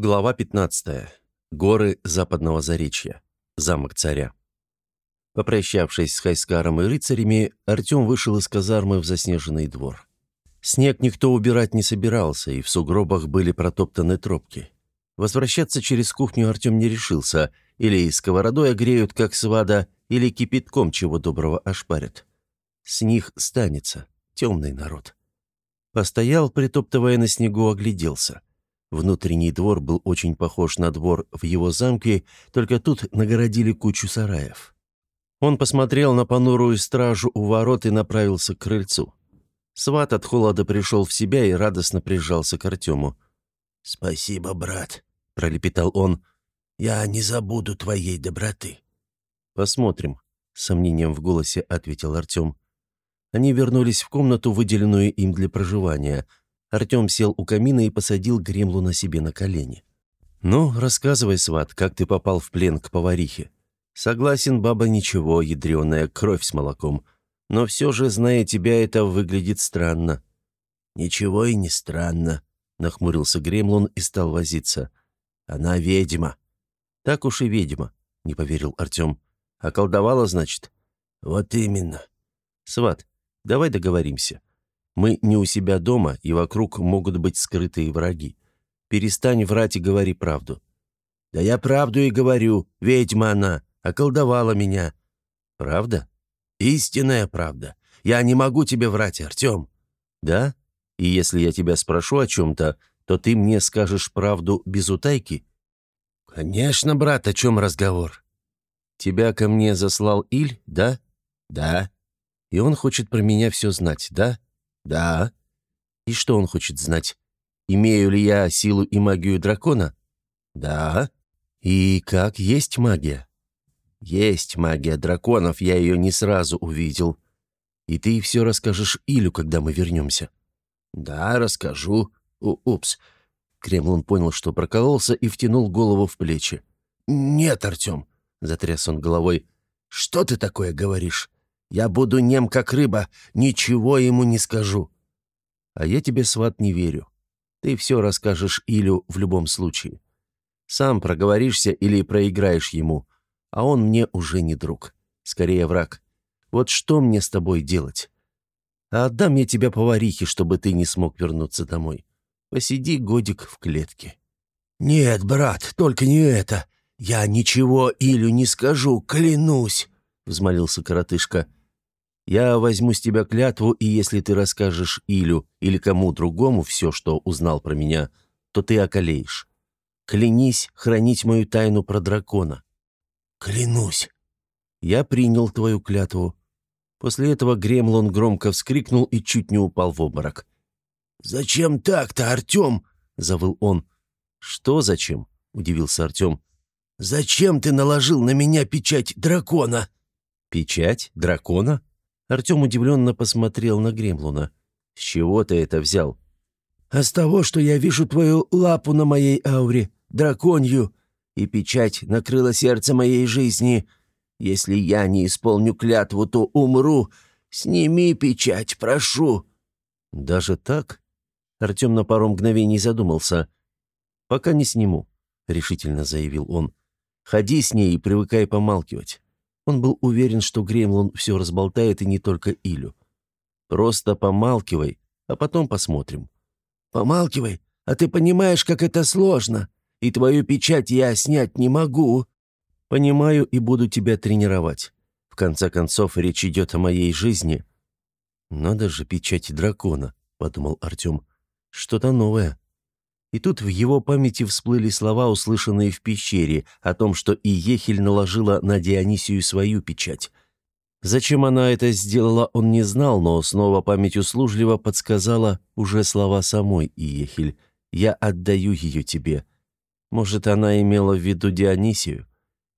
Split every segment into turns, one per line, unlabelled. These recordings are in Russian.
Глава 15. Горы Западного Заречья. Замок царя. Попрощавшись с Хайскаром и рыцарями, Артем вышел из казармы в заснеженный двор. Снег никто убирать не собирался, и в сугробах были протоптаны тропки. Возвращаться через кухню Артем не решился, или сковородой огреют, как свада, или кипятком чего доброго ошпарят. С них станется, темный народ. Постоял, притоптывая на снегу, огляделся. Внутренний двор был очень похож на двор в его замке, только тут нагородили кучу сараев. Он посмотрел на понурую стражу у ворот и направился к крыльцу. Сват от холода пришел в себя и радостно прижался к Артему.
«Спасибо, брат», — пролепетал он. «Я не забуду твоей доброты».
«Посмотрим», — с сомнением в голосе ответил Артем. Они вернулись в комнату, выделенную им для проживания — Артем сел у камина и посадил Гремлу на себе на колени. «Ну, рассказывай, сват, как ты попал в плен к поварихе. Согласен, баба, ничего, ядреная кровь с молоком. Но все же, зная тебя, это выглядит странно».
«Ничего и не странно», — нахмурился Гремлун и стал возиться. «Она ведьма».
«Так уж и ведьма», — не поверил Артем. «Околдовала, значит?»
«Вот именно».
«Сват, давай договоримся. Мы не у себя дома, и вокруг могут быть скрытые враги. Перестань врать и говори правду».
«Да я правду и говорю. Ведьма она. Околдовала меня».
«Правда?»
«Истинная правда. Я не могу тебе врать, Артем».
«Да? И если я тебя спрошу о чем-то, то ты мне скажешь правду без утайки?»
«Конечно, брат, о чем разговор?»
«Тебя ко мне заслал Иль, да?»
«Да».
«И он хочет про меня все знать, да?»
«Да».
«И что он хочет знать? Имею ли я силу и магию дракона?»
«Да».
«И как есть магия?»
«Есть магия драконов, я ее не сразу увидел».
«И ты все расскажешь Илю, когда мы вернемся?»
«Да, расскажу.
О, упс». Кремлун понял, что прокололся, и втянул голову в плечи.
«Нет, Артем», — затряс он головой. «Что ты такое говоришь? Я буду нем, как рыба, ничего ему не скажу».
«А я тебе, сват, не верю. Ты все расскажешь Илю в любом случае. Сам проговоришься или проиграешь ему, а он мне уже не друг, скорее враг. Вот что мне с тобой делать? А отдам я тебя поварихе, чтобы ты не смог вернуться домой. Посиди годик в клетке».
«Нет, брат, только не это. Я ничего Илю не скажу, клянусь», — взмолился коротышка.
Я возьму с тебя клятву, и если ты расскажешь Илю или кому другому все, что узнал про меня, то ты околеешь. Клянись хранить мою тайну про дракона».
«Клянусь».
«Я принял твою клятву». После этого Гремлон громко вскрикнул и чуть не упал в обморок.
«Зачем так-то, Артем?» — завыл он.
«Что зачем?» — удивился Артем.
«Зачем ты наложил на меня печать дракона?»
«Печать дракона?» Артем удивленно посмотрел на Гремлуна. «С чего ты это взял?»
«А с того, что я вижу твою лапу на моей ауре, драконью, и печать накрыла сердце моей жизни. Если я не исполню клятву, то умру. Сними печать, прошу».
«Даже так?» Артем на пару мгновений задумался. «Пока не сниму», — решительно заявил он. «Ходи с ней и привыкай помалкивать. Он был уверен, что Гремлун все разболтает и не только Илю. «Просто помалкивай, а потом посмотрим».
«Помалкивай? А ты понимаешь, как это сложно? И твою печать я снять не могу».
«Понимаю и буду тебя тренировать. В конце концов, речь идет о моей жизни». «Надо же печать дракона», — подумал Артем. «Что-то новое». И тут в его памяти всплыли слова, услышанные в пещере, о том, что Иехель наложила на Дионисию свою печать. Зачем она это сделала, он не знал, но снова память услужливо подсказала уже слова самой Иехель. «Я отдаю ее тебе». Может, она имела в виду Дионисию?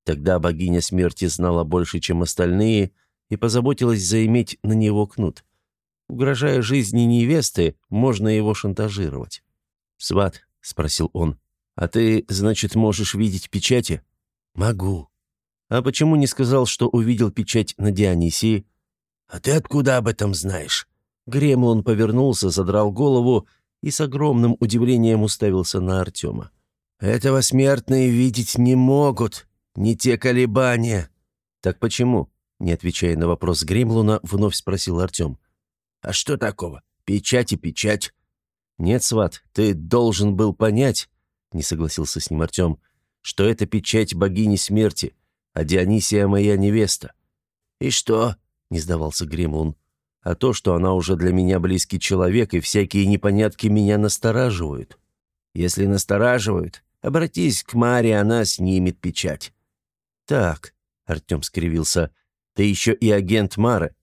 Тогда богиня смерти знала больше, чем остальные, и позаботилась заиметь на него кнут. Угрожая жизни невесты, можно его шантажировать. «Сват», — спросил он, — «а ты, значит, можешь видеть печати?»
«Могу».
«А почему не сказал, что увидел печать на Дионисии?»
«А ты откуда об этом знаешь?»
Гремлон повернулся, задрал голову и с огромным удивлением уставился на Артема.
Этого смертные видеть не могут, не те колебания».
«Так почему?» — не отвечая на вопрос Гремлуна, вновь спросил Артем.
«А что такого? Печать и печать».
«Нет, сват, ты должен был понять», — не согласился с ним Артем, «что это печать богини смерти, а Дионисия моя невеста».
«И что?»
— не сдавался Гремлун. «А то, что она уже для меня близкий человек, и всякие непонятки меня настораживают».
«Если настораживают, обратись к Маре, она снимет печать».
«Так», — Артем скривился, — «ты еще и агент Мары.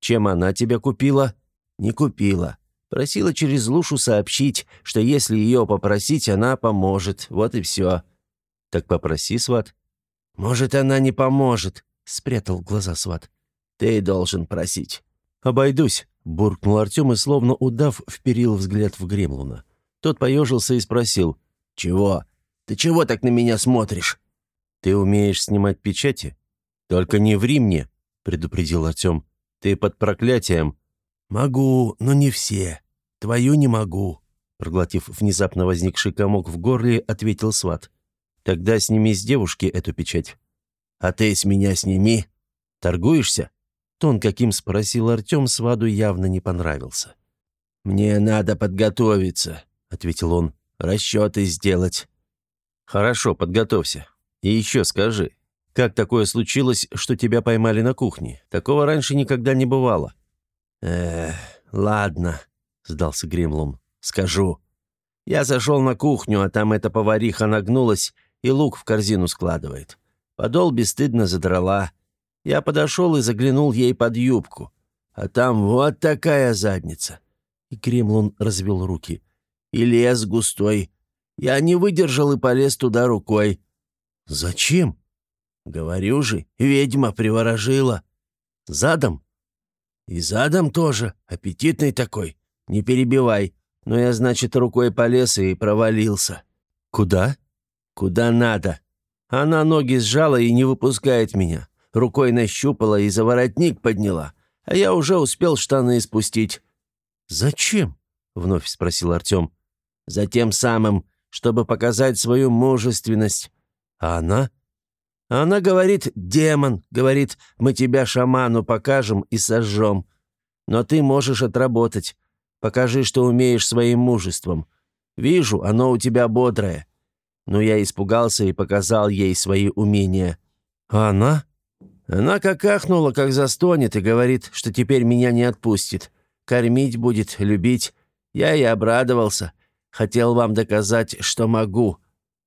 Чем она тебя купила?»
«Не купила. Просила через Лушу сообщить, что если ее попросить, она поможет. Вот и все».
«Так попроси, сват».
«Может, она не поможет», — спрятал глаза сват. «Ты должен просить».
«Обойдусь», — буркнул Артем и, словно удав, вперил взгляд в Гремлуна. Тот поежился и спросил.
«Чего? Ты чего так на меня смотришь?»
«Ты умеешь снимать печати?» «Только не ври мне», — предупредил Артем. «Ты под проклятием».
«Могу, но не все. Твою не могу», — проглотив внезапно возникший комок в горле, ответил сват.
«Тогда сними с девушки эту печать».
«А ты с меня сними».
«Торгуешься?» Тон, каким спросил Артем, сваду явно не понравился.
«Мне надо подготовиться», — ответил он. «Расчеты сделать».
«Хорошо, подготовься. И еще скажи, как такое случилось, что тебя поймали на кухне? Такого раньше никогда не бывало».
«Эх, ладно», — сдался Гремлун. «Скажу. Я зашел на кухню, а там эта повариха нагнулась и лук в корзину складывает. Подол бесстыдно задрала. Я подошел и заглянул ей под юбку. А там вот такая задница». И Кремлун развел руки. «И лес густой. Я не выдержал и полез туда рукой».
«Зачем?»
«Говорю же, ведьма приворожила».
«Задом?»
«И задом тоже. Аппетитный такой. Не перебивай. Но я, значит, рукой полез и провалился».
«Куда?»
«Куда надо. Она ноги сжала и не выпускает меня. Рукой нащупала и за воротник подняла. А я уже успел штаны спустить».
«Зачем?» — вновь спросил Артем.
«За тем самым, чтобы показать свою мужественность.
А она?»
Она говорит, демон, говорит, мы тебя шаману покажем и сожжем. Но ты можешь отработать. Покажи, что умеешь своим мужеством. Вижу, оно у тебя бодрое. Но я испугался и показал ей свои умения.
А она?
Она как ахнула, как застонет, и говорит, что теперь меня не отпустит. Кормить будет, любить. Я и обрадовался. Хотел вам доказать, что могу.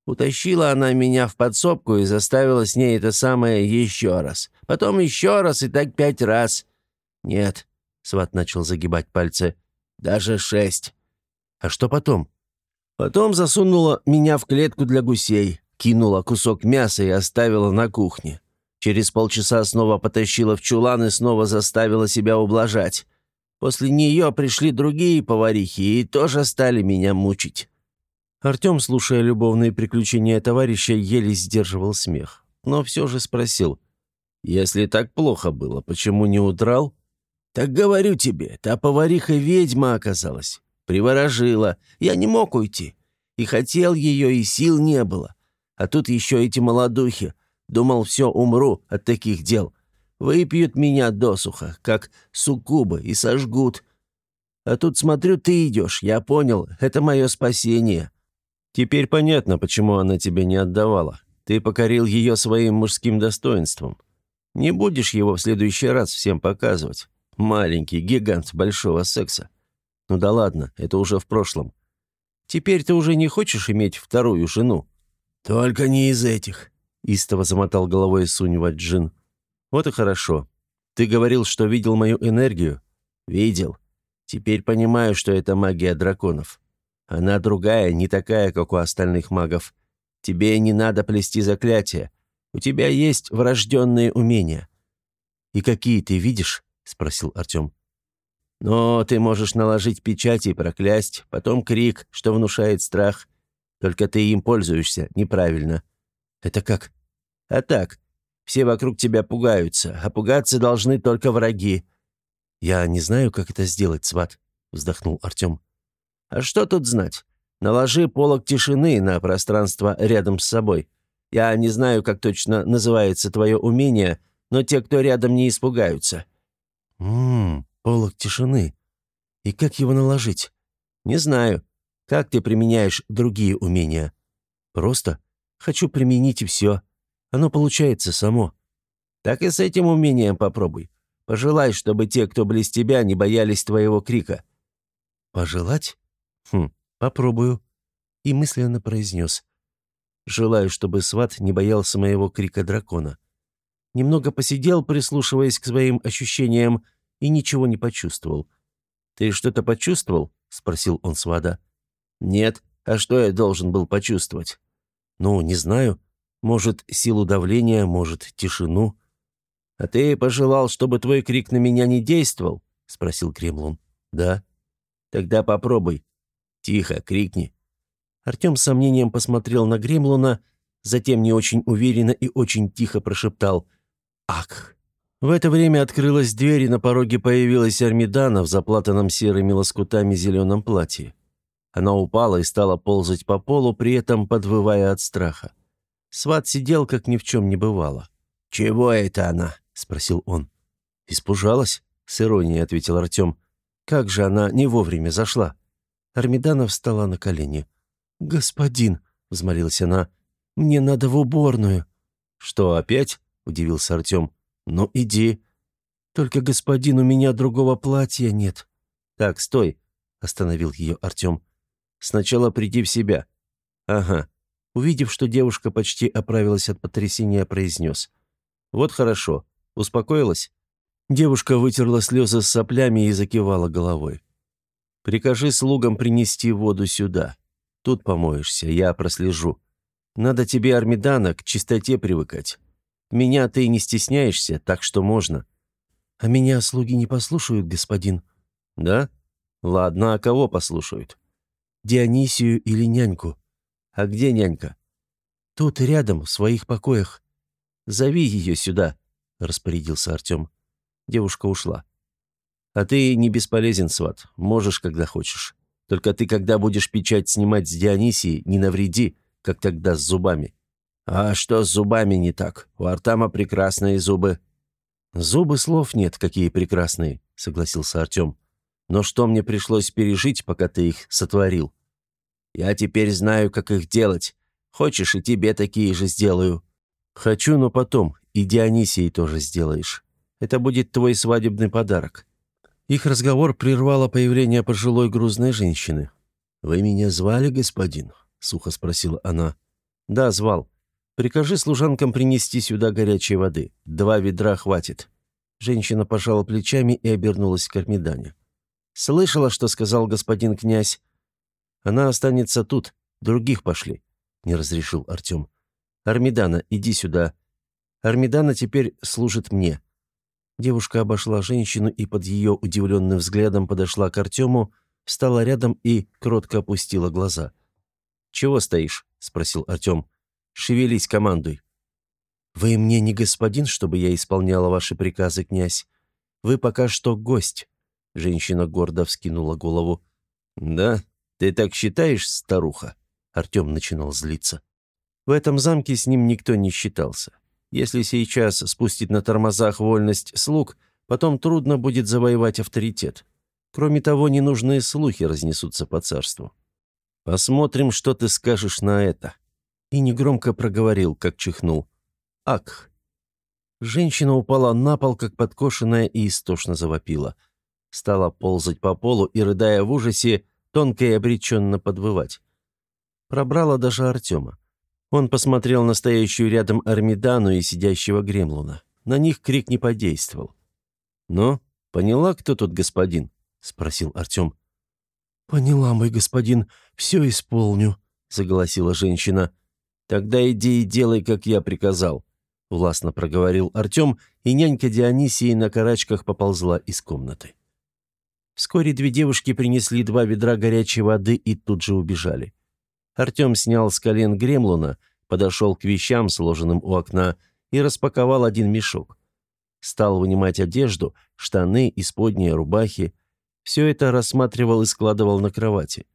Утащила она меня в подсобку и заставила с ней это самое еще раз. Потом еще раз и так пять раз. Нет, сват начал загибать пальцы. Даже шесть.
А что потом?
Потом засунула меня в клетку для гусей, кинула кусок мяса и оставила на кухне. Через полчаса снова потащила в чулан и снова заставила себя ублажать. После нее пришли другие поварихи и тоже стали меня мучить.
Артем, слушая любовные приключения товарища, еле сдерживал смех. Но все же спросил. «Если так плохо было, почему не удрал?»
«Так говорю тебе, та повариха ведьма оказалась. Приворожила. Я не мог уйти. И хотел ее, и сил не было. А тут еще эти молодухи. Думал, все, умру от таких дел. Выпьют меня досуха, как суккубы, и сожгут. А тут смотрю, ты идешь. Я понял, это мое спасение.
Теперь понятно, почему она тебя не отдавала. Ты покорил ее своим мужским достоинством. Не будешь его в следующий раз всем показывать. Маленький гигант большого секса. Ну да ладно, это уже в прошлом. Теперь ты уже не хочешь иметь вторую жену?»
«Только не из этих», —
истово замотал головой Сунь Джин. «Вот и хорошо. Ты говорил, что видел мою энергию?»
«Видел. Теперь понимаю, что это магия драконов. Она другая, не такая, как у остальных магов. Тебе не надо плести заклятия. У тебя есть врожденные умения».
«И какие ты видишь?» — спросил Артем.
«Но ты можешь наложить печать и проклясть, потом крик, что внушает страх. Только ты им пользуешься неправильно».
«Это как?»
«А так. Все вокруг тебя пугаются, а пугаться должны только враги».
«Я не знаю, как это сделать, сват», — вздохнул Артем.
А что тут знать? Наложи полог тишины на пространство рядом с собой. Я не знаю, как точно называется твое умение, но те, кто рядом, не испугаются».
«Ммм, полог тишины. И как его наложить?»
«Не знаю. Как ты применяешь другие умения?»
«Просто. Хочу применить и все. Оно получается само».
«Так и с этим умением попробуй. Пожелай, чтобы те, кто близ тебя, не боялись твоего крика».
«Пожелать? Хм, попробую». И мысленно произнес. «Желаю, чтобы сват не боялся моего крика дракона». Немного посидел, прислушиваясь к своим ощущениям, и ничего не почувствовал. «Ты что-то почувствовал?» — спросил он свада.
«Нет. А что я должен был почувствовать?»
«Ну, не знаю. Может, силу давления, может, тишину».
«А ты пожелал, чтобы твой крик на меня не действовал?» — спросил Кремлун.
«Да».
«Тогда попробуй. Тихо, крикни».
Артем с сомнением посмотрел на Гремлуна, затем не очень уверенно и очень тихо прошептал «Ак». В это время открылась дверь, и на пороге появилась Армидана в заплатанном серыми лоскутами зеленом платье. Она упала и стала ползать по полу, при этом подвывая от страха. Сват сидел, как ни в чем не бывало.
«Чего это она?» — спросил он.
«Испужалась?» — с иронией ответил Артем. «Как же она не вовремя зашла?» Армидана встала на колени. «Господин», — взмолилась она, — «мне надо в уборную». «Что, опять?» — удивился Артем. «Ну, иди». «Только, господин, у меня другого платья нет». «Так, стой», — остановил ее Артем. «Сначала приди в себя». «Ага». Увидев, что девушка почти оправилась от потрясения, произнес. «Вот хорошо. Успокоилась?» Девушка вытерла слезы с соплями и закивала головой. «Прикажи слугам принести воду сюда. Тут помоешься, я прослежу. Надо тебе, Армидана, к чистоте привыкать. Меня ты не стесняешься, так что можно». «А меня слуги не послушают, господин». «Да? Ладно, а кого послушают?» «Дионисию или няньку». «А где нянька?» «Тут рядом, в своих покоях. Зови ее сюда», — распорядился Артем. Девушка ушла. «А ты не бесполезен, сват. Можешь, когда хочешь. Только ты, когда будешь печать снимать с Дионисии, не навреди, как тогда с зубами».
«А что с зубами не так? У Артама прекрасные зубы».
«Зубы слов нет, какие прекрасные», — согласился Артем. «Но что мне пришлось пережить, пока ты их сотворил?»
«Я теперь знаю, как их делать. Хочешь, и тебе такие же сделаю».
«Хочу, но потом. И Дионисии тоже сделаешь. Это будет твой свадебный подарок». Их разговор прервало появление пожилой грузной женщины. «Вы меня звали, господин?» — сухо спросила она. «Да, звал. Прикажи служанкам принести сюда горячей воды. Два ведра хватит». Женщина пожала плечами и обернулась к Армидане. «Слышала, что сказал господин князь?» «Она останется тут. Других пошли», — не разрешил Артем. «Армидана, иди сюда. Армидана теперь служит мне». Девушка обошла женщину и под ее удивленным взглядом подошла к Артему, встала рядом и кротко опустила глаза. «Чего стоишь?» — спросил Артем. «Шевелись, командуй». «Вы мне не господин, чтобы я исполняла ваши приказы, князь. Вы пока что гость». Женщина гордо вскинула голову. «Да? Ты так считаешь, старуха?» Артем начинал злиться. В этом замке с ним никто не считался. Если сейчас спустить на тормозах вольность слуг, потом трудно будет завоевать авторитет. Кроме того, ненужные слухи разнесутся по царству. «Посмотрим, что ты скажешь на это». И негромко проговорил, как чихнул. «Ак». Женщина упала на пол, как подкошенная, и истошно завопила. Стала ползать по полу и, рыдая в ужасе, тонко и обреченно подвывать. Пробрала даже Артема. Он посмотрел на стоящую рядом Армидану и сидящего Гремлуна. На них крик не подействовал. «Ну, поняла, кто тут господин?» — спросил Артем. «Поняла, мой господин, все исполню», — согласила женщина. «Тогда иди и делай, как я приказал», — властно проговорил Артем, и нянька Дионисии на карачках поползла из комнаты. Вскоре две девушки принесли два ведра горячей воды и тут же убежали. Артем снял с колен гремлуна, подошел к вещам, сложенным у окна, и распаковал один мешок. Стал вынимать одежду, штаны, исподние, рубахи. Все это рассматривал и складывал на кровати.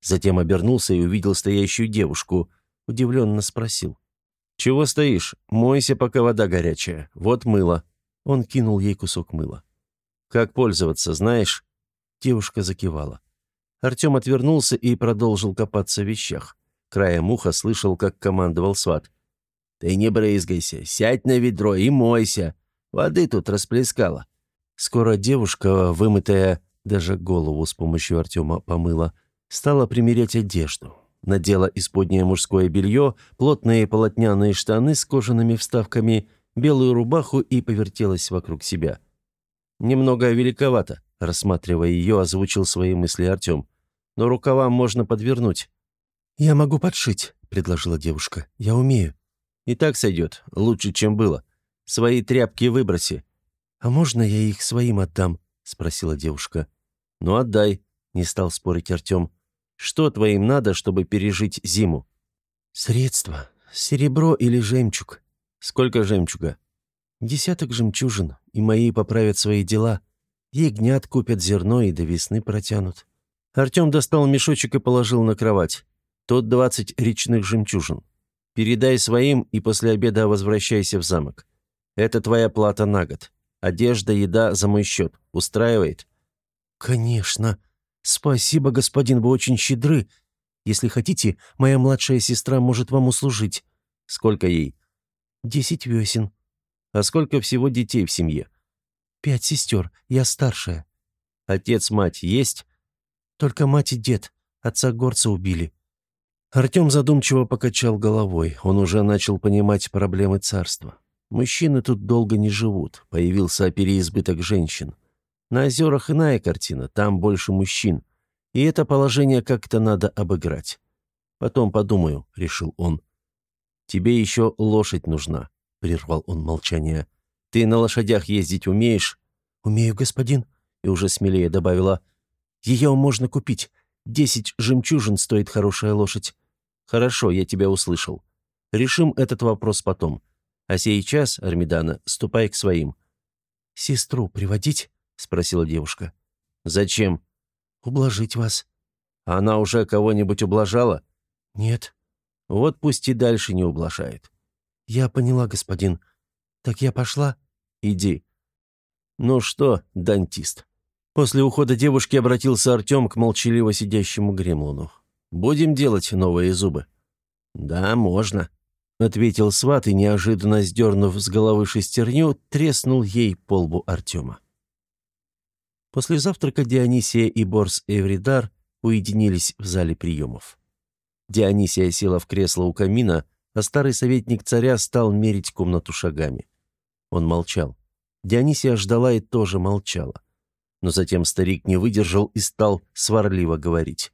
Затем обернулся и увидел стоящую девушку. Удивленно спросил. «Чего стоишь? Мойся, пока вода горячая. Вот мыло». Он кинул ей кусок мыла. «Как пользоваться, знаешь?» Девушка закивала. Артем отвернулся и продолжил копаться в вещах. Краем уха слышал, как командовал сват. «Ты не брызгайся, сядь на ведро и мойся. Воды тут расплескала». Скоро девушка, вымытая, даже голову с помощью Артема помыла, стала примерять одежду. Надела исподнее мужское белье, плотные полотняные штаны с кожаными вставками, белую рубаху и повертелась вокруг себя. «Немного великовато», — рассматривая ее, озвучил свои мысли Артем. «Но рукавам можно подвернуть».
«Я могу подшить», — предложила девушка. «Я умею».
«И так сойдет. Лучше, чем было. Свои тряпки выброси».
«А можно я их своим отдам?» — спросила девушка.
«Ну, отдай», — не стал спорить Артем. Что твоим надо, чтобы пережить зиму?»
«Средства. Серебро или жемчуг».
«Сколько жемчуга?»
«Десяток жемчужин, и мои поправят свои дела. Ягнят купят зерно и до весны протянут».
Артем достал мешочек и положил на кровать. Тут двадцать речных жемчужин. Передай своим и после обеда возвращайся в замок. Это твоя плата на год. Одежда, еда за мой счет. Устраивает?»
«Конечно», «Спасибо, господин, вы очень щедры. Если хотите, моя младшая сестра может вам услужить».
«Сколько ей?»
«Десять весен».
«А сколько всего детей в семье?»
«Пять сестер. Я старшая».
«Отец, мать есть?»
«Только мать и дед. Отца горца убили».
Артем задумчиво покачал головой. Он уже начал понимать проблемы царства. Мужчины тут долго не живут. Появился переизбыток женщин. На озерах иная картина, там больше мужчин. И это положение как-то надо обыграть. Потом подумаю, — решил он. Тебе еще лошадь нужна, — прервал он молчание. Ты на лошадях ездить умеешь?
Умею, господин.
И уже смелее добавила.
Ее можно купить. Десять жемчужин стоит хорошая лошадь.
Хорошо, я тебя услышал. Решим этот вопрос потом. А сейчас, Армидана, ступай к своим.
Сестру приводить?
спросила девушка. «Зачем?»
«Ублажить вас».
«Она уже кого-нибудь ублажала?»
«Нет».
«Вот пусть и дальше не ублажает».
«Я поняла, господин. Так я пошла?»
«Иди». «Ну что, дантист?» После ухода девушки обратился Артем к молчаливо сидящему Гремлуну. «Будем делать новые зубы?» «Да, можно», — ответил сват и, неожиданно сдернув с головы шестерню, треснул ей по лбу Артема. После завтрака Дионисия и Борс Эвридар уединились в зале приемов. Дионисия села в кресло у камина, а старый советник царя стал мерить комнату шагами. Он молчал. Дионисия ждала и тоже молчала. Но затем старик не выдержал и стал сварливо говорить.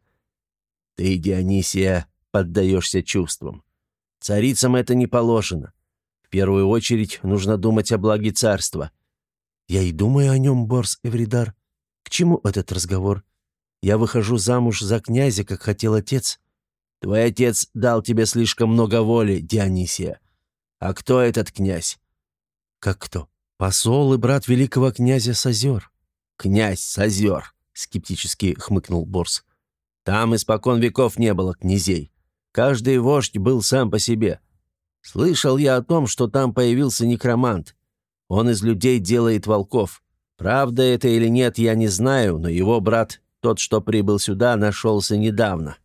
«Ты, Дионисия, поддаешься чувствам. Царицам это не положено. В первую очередь нужно думать о благе царства».
«Я и думаю о нем, Борс Эвридар», к чему этот разговор? Я выхожу замуж за князя, как хотел отец.
Твой отец дал тебе слишком много воли, Дионисия. А кто этот князь?
Как кто? Посол и брат великого князя Созер.
Князь Созер, скептически хмыкнул Борс. Там испокон веков не было князей. Каждый вождь был сам по себе. Слышал я о том, что там появился некромант. Он из людей делает волков. Правда это или нет, я не знаю, но его брат, тот, что прибыл сюда, нашелся недавно.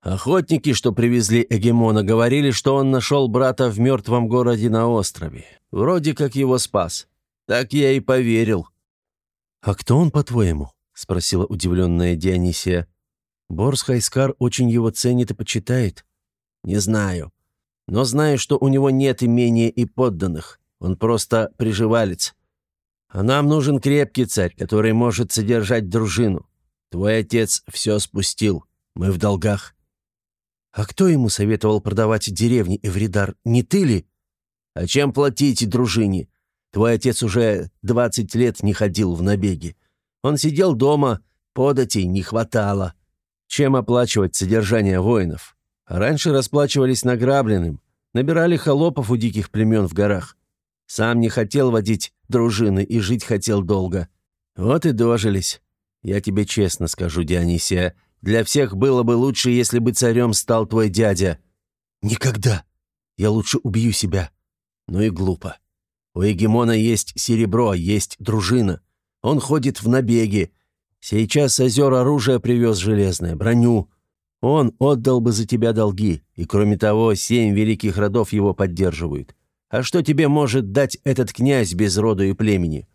Охотники, что привезли Эгемона, говорили, что он нашел брата в мертвом городе на острове. Вроде как его спас. Так я и поверил.
«А кто он, по-твоему?» — спросила удивленная Дионисия. «Борс Хайскар очень его ценит и почитает».
«Не знаю. Но знаю, что у него нет имения и подданных. Он просто приживалец. А нам нужен крепкий царь, который может содержать дружину. Твой отец все спустил. Мы в долгах».
«А кто ему советовал продавать деревни Эвридар? Не ты ли?»
«А чем платить дружине? Твой отец уже двадцать лет не ходил в набеги. Он сидел дома, податей не хватало. Чем оплачивать содержание воинов? Раньше расплачивались награбленным, набирали холопов у диких племен в горах. Сам не хотел водить дружины и жить хотел долго. Вот и дожились. Я тебе честно скажу, Дионисия, Для всех было бы лучше, если бы царем стал твой дядя».
«Никогда. Я лучше убью себя».
«Ну и глупо. У Егемона есть серебро, есть дружина. Он ходит в набеги. Сейчас озер оружие привез железное, броню. Он отдал бы за тебя долги, и, кроме того, семь великих родов его поддерживают. А что тебе может дать этот князь без роду и племени?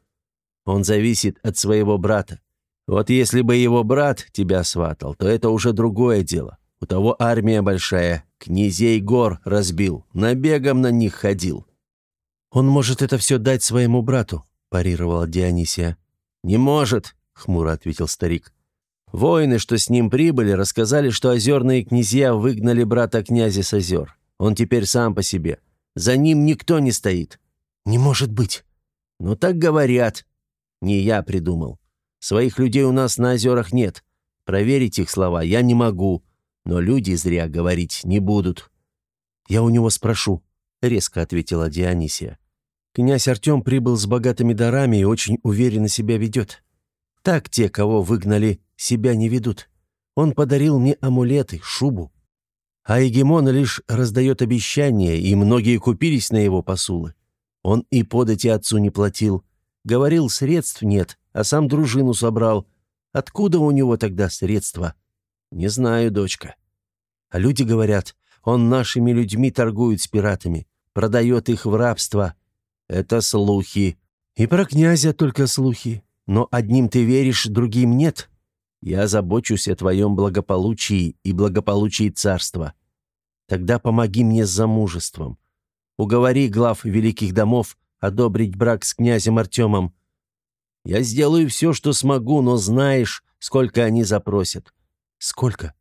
Он зависит от своего брата. Вот если бы его брат тебя сватал, то это уже другое дело. У того армия большая, князей гор разбил, набегом на них ходил.
Он может это все дать своему брату, парировала Дионисия.
Не может, хмуро ответил старик. Воины, что с ним прибыли, рассказали, что озерные князья выгнали брата князя с озер. Он теперь сам по себе. За ним никто не стоит».
«Не может быть».
«Ну так говорят». «Не я придумал. Своих людей у нас на озерах нет. Проверить их слова я не могу, но люди зря говорить не будут».
«Я у него спрошу», — резко ответила Дионисия. «Князь Артем прибыл с богатыми дарами и очень уверенно себя ведет. Так те, кого выгнали, себя не ведут. Он подарил мне амулеты, шубу. А Егемон лишь раздает обещания, и многие купились на его посулы. Он и подати отцу не платил. Говорил, средств нет, а сам дружину собрал. Откуда у него тогда средства? Не знаю, дочка. А люди говорят, он нашими людьми торгует с пиратами, продает их в рабство. Это слухи. И про князя только слухи. Но одним ты веришь, другим нет. Я забочусь о твоем благополучии и благополучии царства. Тогда помоги мне с замужеством. Уговори глав великих домов одобрить брак с князем Артемом. Я сделаю все, что смогу, но знаешь, сколько они запросят. Сколько?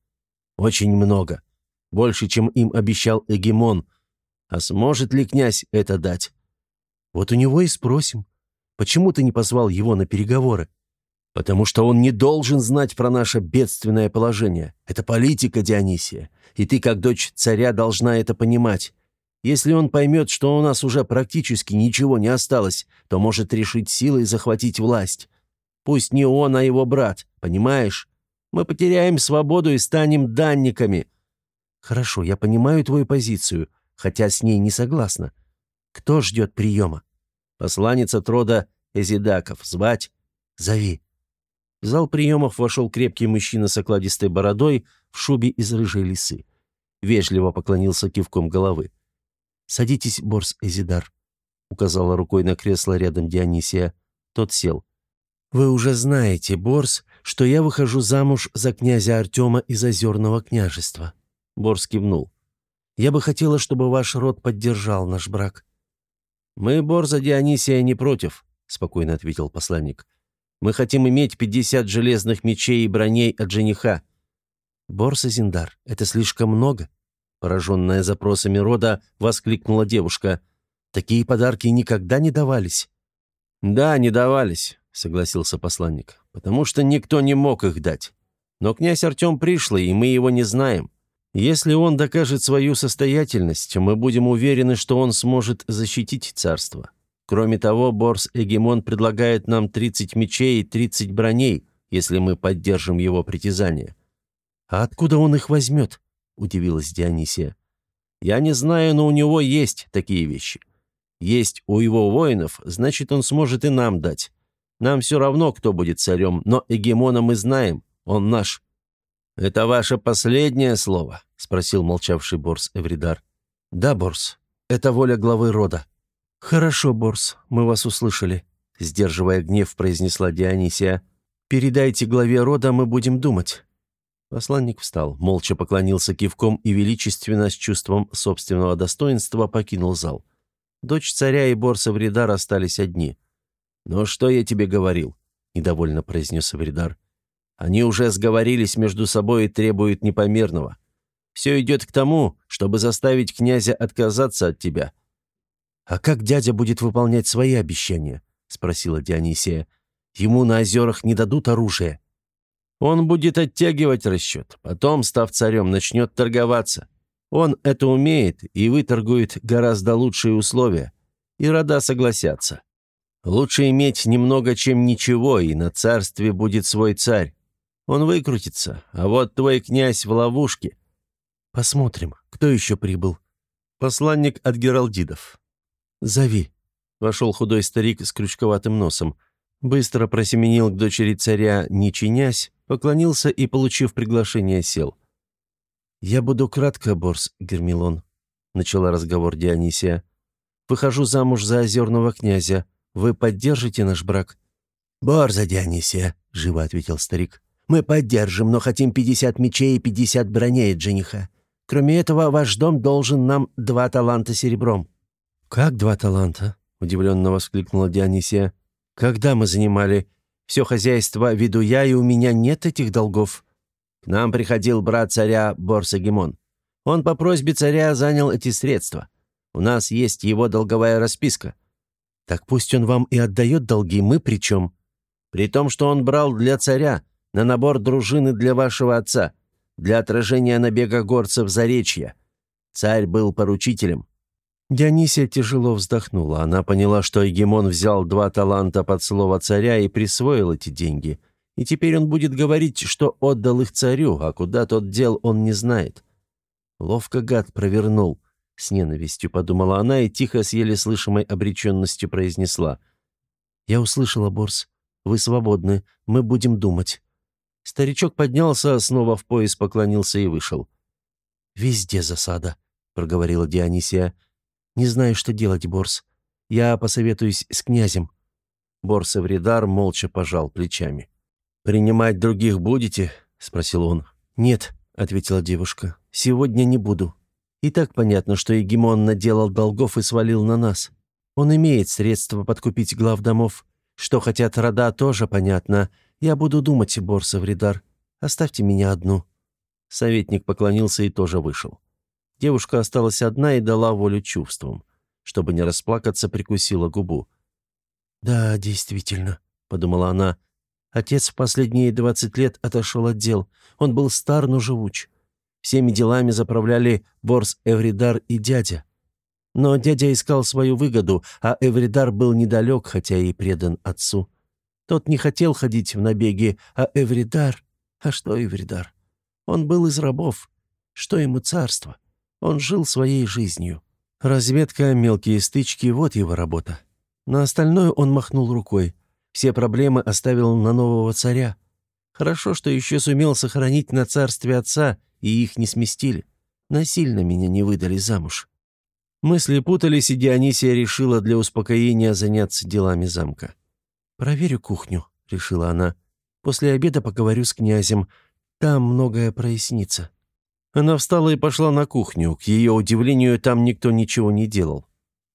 Очень много. Больше, чем им обещал Эгемон. А сможет ли князь это дать? Вот у него и спросим. Почему ты не позвал его на переговоры? Потому что он не должен знать про наше бедственное положение. Это политика, Дионисия. И ты, как дочь царя, должна это понимать. Если он поймет, что у нас уже практически ничего не осталось, то может решить силой захватить власть. Пусть не он, а его брат, понимаешь? Мы потеряем свободу и станем данниками. Хорошо, я понимаю твою позицию, хотя с ней не согласна. Кто ждет приема? Посланница трода Эзидаков. Звать? Зови». В зал приемов вошел крепкий мужчина с окладистой бородой в шубе из рыжей лисы. Вежливо поклонился кивком головы. «Садитесь, Борс Эзидар», — указала рукой на кресло рядом Дионисия. Тот сел. «Вы уже знаете, Борс, что я выхожу замуж за князя Артема из Озерного княжества». Борс кивнул. «Я бы хотела, чтобы ваш род поддержал наш брак. «Мы, Борза Дионисия, не против», — спокойно ответил посланник. «Мы хотим иметь пятьдесят железных мечей и броней от жениха». «Борза Зиндар, это слишком много», — пораженная запросами рода, воскликнула девушка. «Такие подарки никогда не давались». «Да, не давались», — согласился посланник, «потому что никто не мог их дать. Но князь Артем пришлый, и мы его не знаем. Если он докажет свою состоятельность, мы будем уверены, что он сможет защитить царство. Кроме того, Борс Эгемон предлагает нам 30 мечей и 30 броней, если мы поддержим его притязания». «А откуда он их возьмет?» – удивилась Дионисия. «Я не знаю, но у него есть такие вещи. Есть у его воинов, значит, он сможет и нам дать. Нам все равно, кто будет царем, но Эгемона мы знаем, он наш». «Это ваше последнее слово?» — спросил молчавший Борс Эвридар. «Да, Борс. Это воля главы рода». «Хорошо, Борс, мы вас услышали», — сдерживая гнев, произнесла Дионисия. «Передайте главе рода, мы будем думать». Посланник встал, молча поклонился кивком и величественно, с чувством собственного достоинства, покинул зал. Дочь царя и Борс Эвридар остались одни. «Ну что я тебе говорил?» — недовольно произнес Эвридар. Они уже сговорились между собой и требуют непомерного. Все идет к тому, чтобы заставить князя отказаться от тебя». «А как дядя будет выполнять свои обещания?» — спросила Дионисия. «Ему на озерах не дадут оружие». «Он будет оттягивать расчет. Потом, став царем, начнет торговаться. Он это умеет и выторгует гораздо лучшие условия. И рода согласятся. Лучше иметь немного, чем ничего, и на царстве будет свой царь.
Он выкрутится, а вот твой князь в ловушке».
«Посмотрим, кто еще прибыл».
«Посланник от Гералдидов».
«Зови».
Вошел худой старик с крючковатым носом. Быстро просеменил к дочери царя, не чинясь, поклонился и, получив приглашение, сел.
«Я буду кратко, Борс Гермилон», — начала разговор Дионисия. «Выхожу замуж за озерного князя. Вы поддержите наш брак?»
«Борза Дионисия», — живо ответил старик. «Мы поддержим, но хотим пятьдесят мечей и пятьдесят броней от жениха. Кроме этого, ваш дом должен нам два таланта серебром».
«Как два таланта?» — удивленно воскликнула Дионисия. «Когда мы занимали? Все хозяйство веду я, и у меня нет этих долгов».
К нам приходил брат царя Борсагимон. Он по просьбе царя занял эти средства. У нас есть его долговая расписка.
Так пусть он вам и отдает долги, мы при чем?
При том, что он брал для царя, на набор дружины для вашего отца, для отражения набега горцев Заречья. Царь был поручителем.
Дионисия тяжело вздохнула. Она поняла, что Егемон взял два таланта под слово царя и присвоил эти деньги – и теперь он будет говорить, что отдал их царю, а куда тот дел, он не знает. Ловко гад провернул. С ненавистью подумала она и тихо с еле слышимой обреченностью произнесла.
«Я услышала, Борс. Вы свободны. Мы будем думать».
Старичок поднялся, снова в пояс поклонился и вышел.
«Везде засада», — проговорила Дионисия. «Не знаю, что делать, Борс. Я посоветуюсь с князем».
Борс Эвридар молча пожал плечами. «Принимать других будете?» — спросил он.
«Нет», — ответила девушка. «Сегодня не буду. И так понятно, что Егемон наделал долгов и свалил на нас. Он имеет средства подкупить глав домов. Что хотят рода, тоже понятно. Я буду думать, Борса Вридар. Оставьте меня одну».
Советник поклонился и тоже вышел. Девушка осталась одна и дала волю чувствам. Чтобы не расплакаться, прикусила губу.
«Да, действительно», — подумала она, Отец в последние двадцать лет отошел от дел. Он был стар, но живуч. Всеми делами заправляли Борс Эвридар и дядя. Но дядя искал свою выгоду, а Эвридар был недалек, хотя и предан отцу. Тот не хотел ходить в набеги, а Эвридар... А что Эвридар? Он был из рабов. Что ему царство? Он жил своей жизнью. Разведка, мелкие стычки — вот его работа. На остальное он махнул рукой. Все проблемы оставил на нового царя. Хорошо, что еще сумел сохранить на царстве отца, и их не сместили. Насильно меня не выдали замуж. Мысли путались, и Дионисия решила для успокоения заняться делами замка. «Проверю кухню», — решила она. «После обеда поговорю с князем. Там многое прояснится».
Она встала и пошла на кухню. К ее удивлению, там никто ничего не делал.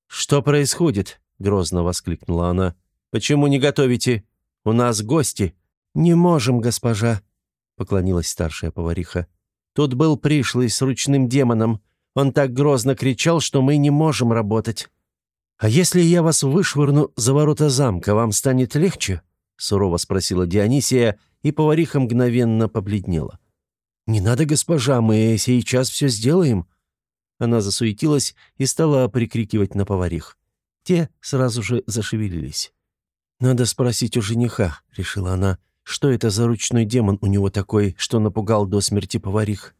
«Что происходит?» — грозно воскликнула она. Почему не готовите? У нас гости».
«Не можем, госпожа», — поклонилась старшая повариха. «Тут был пришлый с ручным демоном. Он так грозно кричал, что мы не можем работать». «А если я вас вышвырну за ворота замка, вам станет легче?» — сурово спросила Дионисия, и повариха мгновенно побледнела. «Не надо, госпожа, мы сейчас все сделаем». Она засуетилась и стала прикрикивать на поварих. Те сразу же зашевелились. «Надо спросить у жениха», — решила она. «Что это за ручной демон у него такой, что напугал до смерти поварих?»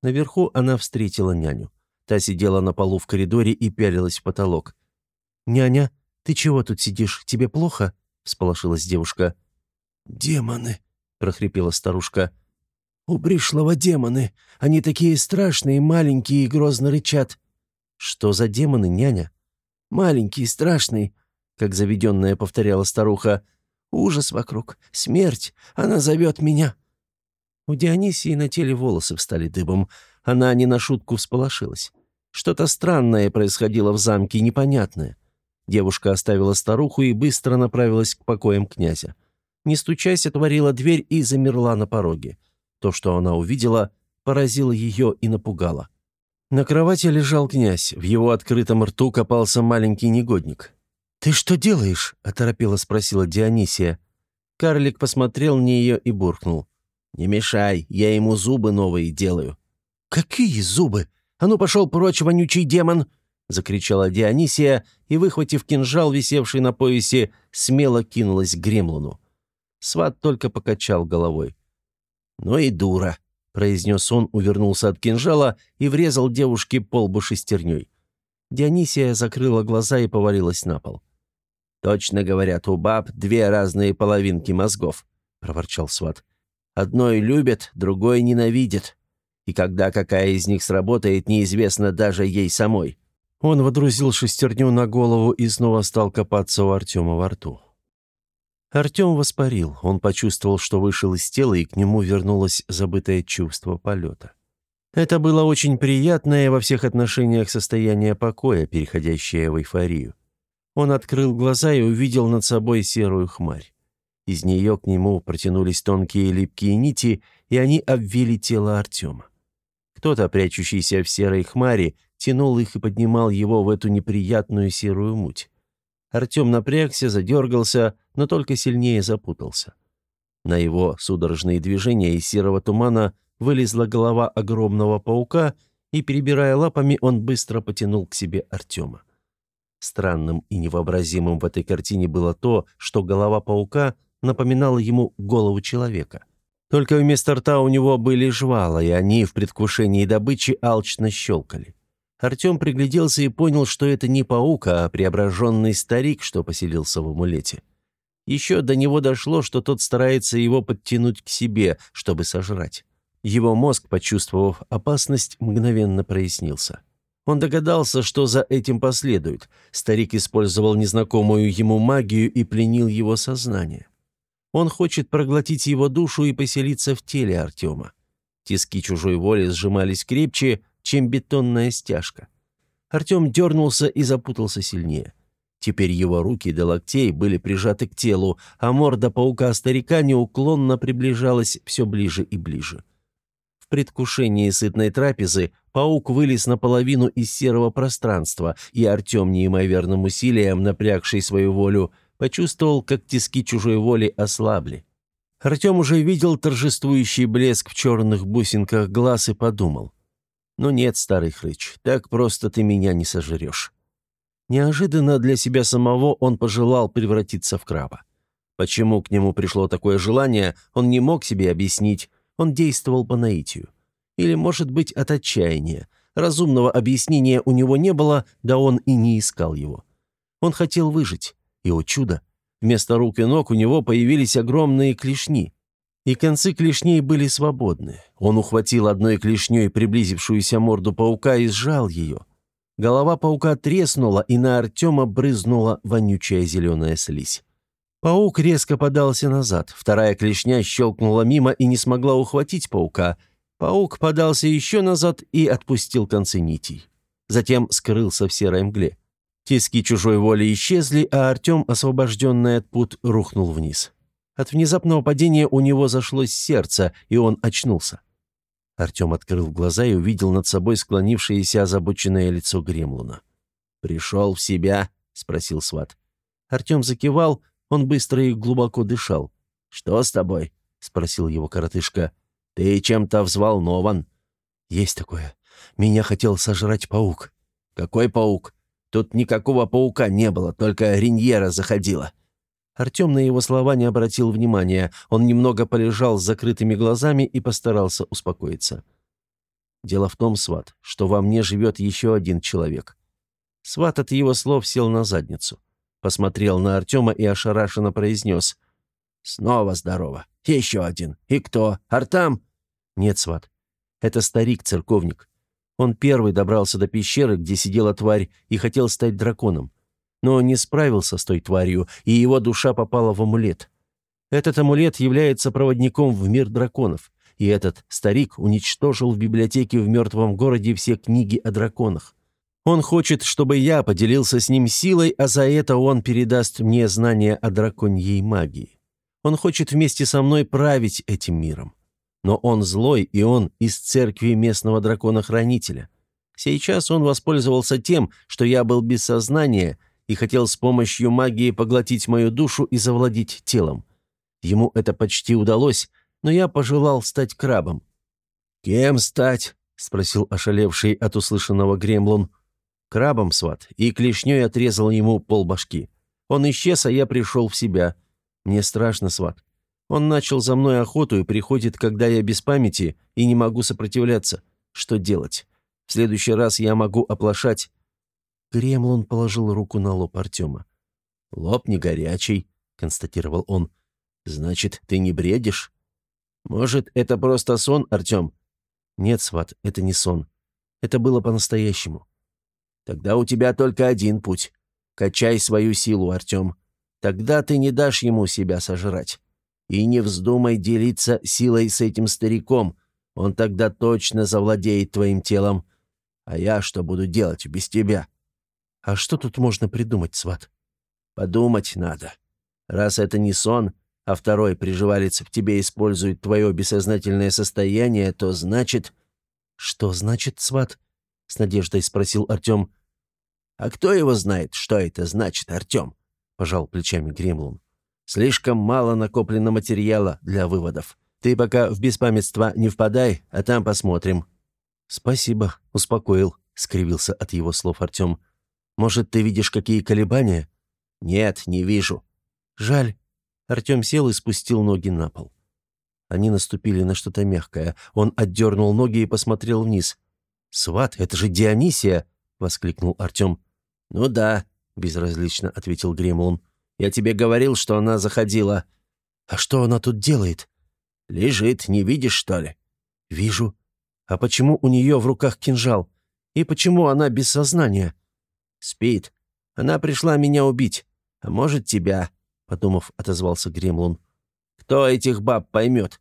Наверху она встретила няню. Та сидела на полу в коридоре и пялилась в потолок. «Няня, ты чего тут сидишь? Тебе плохо?» — всполошилась девушка.
«Демоны!»
— прохрипела старушка.
«У пришлого демоны. Они такие страшные, маленькие и грозно рычат».
«Что за демоны, няня?»
«Маленький, страшный как заведенная повторяла старуха. «Ужас вокруг, смерть, она зовет меня».
У Дионисии на теле волосы встали дыбом. Она не на шутку всполошилась. Что-то странное происходило в замке, непонятное. Девушка оставила старуху и быстро направилась к покоям князя. Не стучась, отворила дверь и замерла на пороге. То, что она увидела, поразило ее и напугало. На кровати лежал князь, в его открытом рту копался маленький негодник. «Ты что делаешь?» — оторопела спросила Дионисия. Карлик посмотрел на нее и буркнул. «Не мешай, я ему зубы новые делаю». «Какие зубы? А ну пошел прочь, вонючий демон!» — закричала Дионисия и, выхватив кинжал, висевший на поясе, смело кинулась к гремлуну. Сват только покачал головой.
«Ну и дура», — произнес он, увернулся от кинжала и врезал девушке полбу шестерней. Дионисия закрыла глаза и повалилась на пол. «Точно говорят, у баб две разные половинки мозгов», — проворчал сват. «Одной любят, другой ненавидят. И когда какая из них сработает, неизвестно даже ей самой». Он водрузил шестерню на голову и снова стал копаться у Артема во рту. Артем воспарил. Он почувствовал, что вышел из тела, и к нему вернулось забытое чувство полета. Это было очень приятное во всех отношениях состояние покоя, переходящее в эйфорию. Он открыл глаза и увидел над собой серую хмарь. Из нее к нему протянулись тонкие липкие нити, и они обвили тело Артема. Кто-то, прячущийся в серой хмари, тянул их и поднимал его в эту неприятную серую муть. Артем напрягся, задергался, но только сильнее запутался. На его судорожные движения из серого тумана вылезла голова огромного паука, и, перебирая лапами, он быстро потянул к себе Артема. Странным и невообразимым в этой картине было то, что голова паука напоминала ему голову человека. Только вместо рта у него были жвала, и они в предвкушении добычи алчно щелкали. Артем пригляделся и понял, что это не паук, а преображенный старик, что поселился в амулете. Еще до него дошло, что тот старается его подтянуть к себе, чтобы сожрать. Его мозг, почувствовав опасность, мгновенно прояснился. Он догадался, что за этим последует. Старик использовал незнакомую ему магию и пленил его сознание. Он хочет проглотить его душу и поселиться в теле Артема. Тиски чужой воли сжимались крепче, чем бетонная стяжка. Артем дернулся и запутался сильнее. Теперь его руки до локтей были прижаты к телу, а морда паука-старика неуклонно приближалась все ближе и ближе. В предвкушении сытной трапезы паук вылез наполовину из серого пространства, и Артем, неимоверным усилием напрягший свою волю, почувствовал, как тиски чужой воли ослабли. Артем уже видел торжествующий блеск в черных бусинках глаз и подумал. «Ну нет, старый хрыч, так просто ты меня не сожрешь». Неожиданно для себя самого он пожелал превратиться в краба. Почему к нему пришло такое желание, он не мог себе объяснить, он действовал по наитию. Или, может быть, от отчаяния. Разумного объяснения у него не было, да он и не искал его. Он хотел выжить, и, о чудо, вместо рук и ног у него появились огромные клешни и концы клешней были свободны. Он ухватил одной клешней приблизившуюся морду паука и сжал ее. Голова паука треснула, и на Артема брызнула вонючая зеленая слизь. Паук резко подался назад, вторая клешня щелкнула мимо и не смогла ухватить паука. Паук подался еще назад и отпустил концы нитей. Затем скрылся в серой мгле. Тиски чужой воли исчезли, а Артем, освобожденный от пут, рухнул вниз. От внезапного падения у него зашлось сердце, и он очнулся. Артем открыл глаза и увидел над собой склонившееся озабоченное лицо Гремлуна. «Пришел в себя?» — спросил сват. Артем закивал, он быстро и глубоко дышал. «Что с тобой?» — спросил его коротышка. «Ты чем-то взволнован?» «Есть такое. Меня хотел сожрать паук». «Какой паук? Тут никакого паука не было, только Риньера заходила». Артем на его слова не обратил внимания. Он немного полежал с закрытыми глазами и постарался успокоиться. «Дело в том, Сват, что во мне живет еще один человек». Сват от его слов сел на задницу. Посмотрел на Артема и ошарашенно произнес. «Снова здорово. Еще один. И кто? Артам?» «Нет, Сват. Это старик-церковник. Он первый добрался до пещеры, где сидела тварь, и хотел стать драконом но не справился с той тварью, и его душа попала в амулет. Этот амулет является проводником в мир драконов, и этот старик уничтожил в библиотеке в мертвом городе все книги о драконах. Он хочет, чтобы я поделился с ним силой, а за это он передаст мне знания о драконьей магии. Он хочет вместе со мной править этим миром. Но он злой, и он из церкви местного дракона-хранителя. Сейчас он воспользовался тем, что я был без сознания – и хотел с помощью магии поглотить мою душу и завладеть телом. Ему это почти удалось, но я пожелал стать крабом. «Кем стать?» — спросил ошалевший от услышанного Гремлун. «Крабом, сват, и клешней отрезал ему полбашки. Он исчез, а я пришел в себя. Мне страшно, сват. Он начал за мной охоту и приходит, когда я без памяти и не могу сопротивляться. Что делать? В следующий раз я могу оплошать».
Гремлун положил руку на лоб Артема.
«Лоб не горячий», — констатировал он. «Значит, ты не бредишь?» «Может, это просто сон, Артем?»
«Нет, сват, это не сон. Это было по-настоящему».
«Тогда у тебя только один путь. Качай свою силу, Артем. Тогда ты не дашь ему себя сожрать. И не вздумай делиться силой с этим стариком. Он тогда точно завладеет твоим телом. А я что буду делать без тебя?»
«А что тут можно придумать, сват?»
«Подумать надо. Раз это не сон, а второй приживалец в тебе использует твое бессознательное состояние, то значит...»
«Что значит, сват?» — с надеждой спросил Артем.
«А кто его знает, что это значит, Артем?» — пожал плечами Гремлун. «Слишком мало накоплено материала для выводов. Ты пока в беспамятство не впадай, а там посмотрим».
«Спасибо, успокоил», — скривился от его слов Артем. «Может, ты видишь какие колебания?»
«Нет, не вижу».
«Жаль». Артем сел и спустил ноги на пол. Они наступили на что-то мягкое. Он отдернул ноги и посмотрел вниз. «Сват, это же Дионисия!» — воскликнул Артем.
«Ну да», — безразлично ответил Гремлун. «Я тебе говорил, что она заходила».
«А что она тут делает?»
«Лежит, не видишь, что ли?»
«Вижу. А почему у нее в руках кинжал? И почему она без сознания?»
«Спит. Она пришла меня убить. А может, тебя», — подумав, отозвался Гремлун. «Кто этих баб поймет?